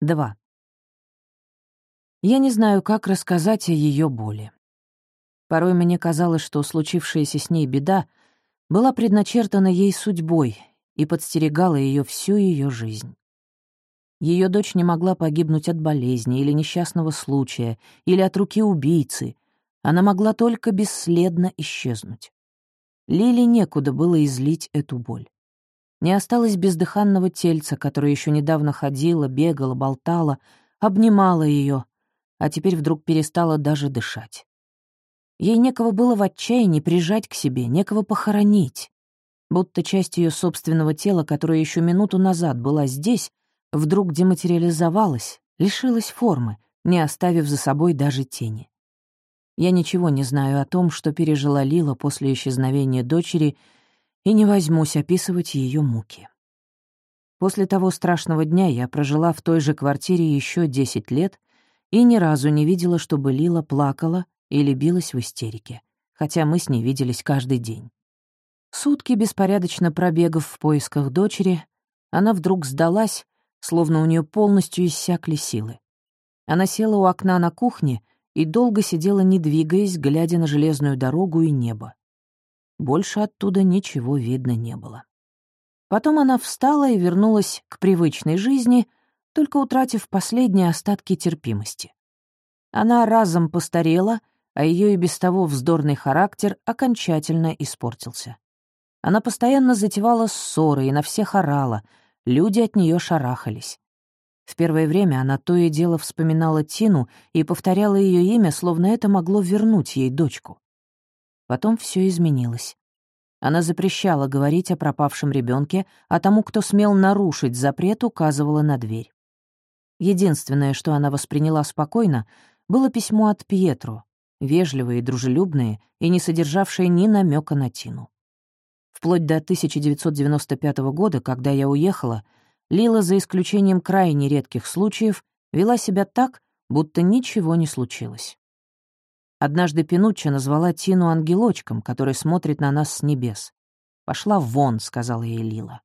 2. Я не знаю, как рассказать о ее боли. Порой мне казалось, что случившаяся с ней беда была предначертана ей судьбой и подстерегала ее всю ее жизнь. Ее дочь не могла погибнуть от болезни или несчастного случая, или от руки убийцы. Она могла только бесследно исчезнуть. Лили некуда было излить эту боль. Не осталось бездыханного тельца, которое еще недавно ходило, бегало, болтало, обнимало ее, а теперь вдруг перестало даже дышать. Ей некого было в отчаянии прижать к себе, некого похоронить. Будто часть ее собственного тела, которая еще минуту назад была здесь, вдруг дематериализовалась, лишилась формы, не оставив за собой даже тени. Я ничего не знаю о том, что пережила Лила после исчезновения дочери — и не возьмусь описывать ее муки. После того страшного дня я прожила в той же квартире еще 10 лет и ни разу не видела, чтобы Лила плакала или билась в истерике, хотя мы с ней виделись каждый день. Сутки, беспорядочно пробегав в поисках дочери, она вдруг сдалась, словно у нее полностью иссякли силы. Она села у окна на кухне и долго сидела, не двигаясь, глядя на железную дорогу и небо. Больше оттуда ничего видно не было. Потом она встала и вернулась к привычной жизни, только утратив последние остатки терпимости. Она разом постарела, а ее и без того вздорный характер окончательно испортился. Она постоянно затевала ссоры и на всех орала, люди от нее шарахались. В первое время она то и дело вспоминала Тину и повторяла ее имя, словно это могло вернуть ей дочку. Потом все изменилось. Она запрещала говорить о пропавшем ребенке, а тому, кто смел нарушить запрет, указывала на дверь. Единственное, что она восприняла спокойно, было письмо от Пьетро, вежливое и дружелюбное, и не содержавшее ни намека на Тину. Вплоть до 1995 года, когда я уехала, Лила, за исключением крайне редких случаев, вела себя так, будто ничего не случилось. Однажды Пинучча назвала Тину ангелочком, который смотрит на нас с небес. «Пошла вон», — сказала ей Лила.